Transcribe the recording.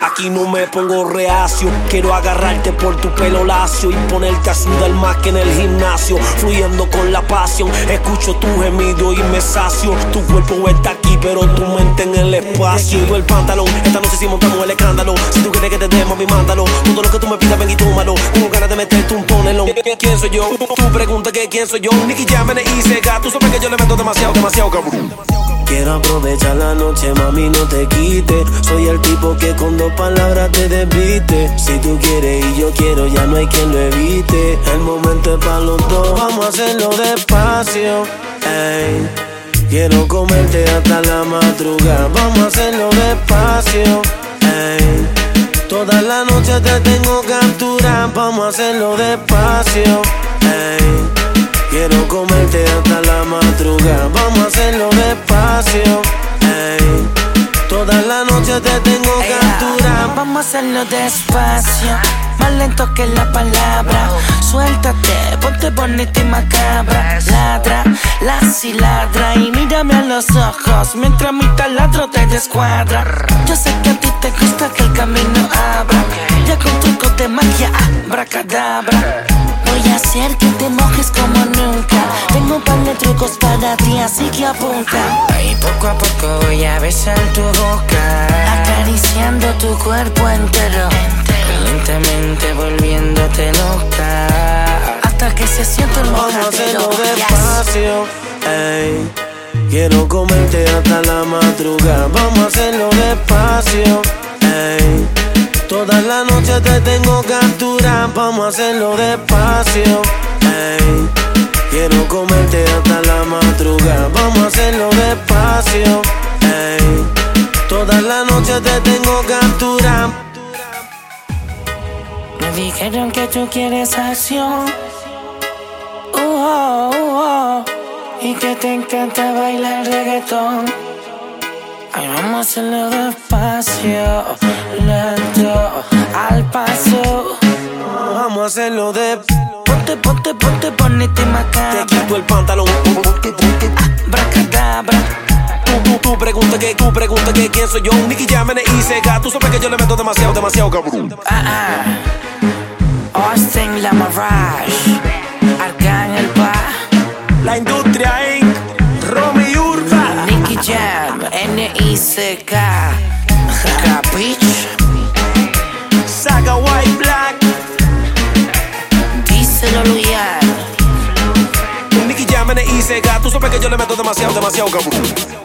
Aquí no me pongo reacio, quiero agarrarte por tu pelo lacio y ponerte a sudar más que en el gimnasio, fluyendo con la pasión. Escucho tu gemido y me sacio. Tu cuerpo está aquí, pero tu mente en el espacio. Te el pantalón, esta noche si montamos el escándalo. Si tú quieres que te demos, mi mándalo. Todo lo que tú me pidas, ven y tómalo. Tengo ganas de meterte un tonelón. ¿Quién soy yo? Tú pregunta que quién soy yo. Nicky Jamene y Sega. Tú sabes que yo le meto demasiado, demasiado cabrón. Quiero aprovechar la noche, mami, no te quites. Soy el tipo que con dos palabras te desviste. Si tú quieres y yo quiero, ya no hay quien lo evite. El momento es para los dos, vamos a hacerlo despacio. Quiero comerte hasta la madrugada, vamos a hacerlo despacio. Ey. Toda la noche te tengo captura, vamos a hacerlo despacio. Quiero comerte hasta la madrugada, vamos a hacerlo Vamos a hacerlo despacio, más lento que la palabra. Suéltate, ponte bonita y macabra. Ladra, la y ladra y mírame a los ojos mientras mi taladro te descuadra. Yo sé que a ti te gusta que el camino abra. Ya con trucos de magia, abracadabra. Voy a hacer que te mojes como nunca. Tengo un par de trucos para ti, así que apunta. Y poco a poco voy a besar tu boca. Tu cuerpo entero. Lentamente volviéndote loca. Hasta que se sienta el Vamos a hacerlo despacio. Ey. Quiero comerte hasta la madrugada. Vamos a hacerlo despacio. Ey. Toda la noche te tengo captura. Vamos a hacerlo despacio. Ey. Quiero comerte hasta la madrugada. Vamos a hacerlo despacio. Ey. Toda la noche te tengo captura. Me dijeron que tú quieres acción. Uh, oh, uh, oh. Y que te encanta bailar reggaetón. Ay, vamos a hacerlo despacio, lento, al paso. Vamos a hacerlo de. Ponte, ponte, ponte, ponete Te macabra. quito el pantalón. Bracadabra. Tú, tú, tú pregunta que, tú pregunta que quién soy yo. Nicky Jamene y Sega. Tú sabes que yo le meto demasiado, demasiado cabrón. Ah, ah. Austin La Mirage. Arcángel Pa. La industria Inc. Romy Urba. Nicky Jam. N-I-C-K. Capich. Saga White Black. Díselo, Luyan. Nicky Jamene y Sega. Tú sabes que yo le meto demasiado, demasiado cabrón.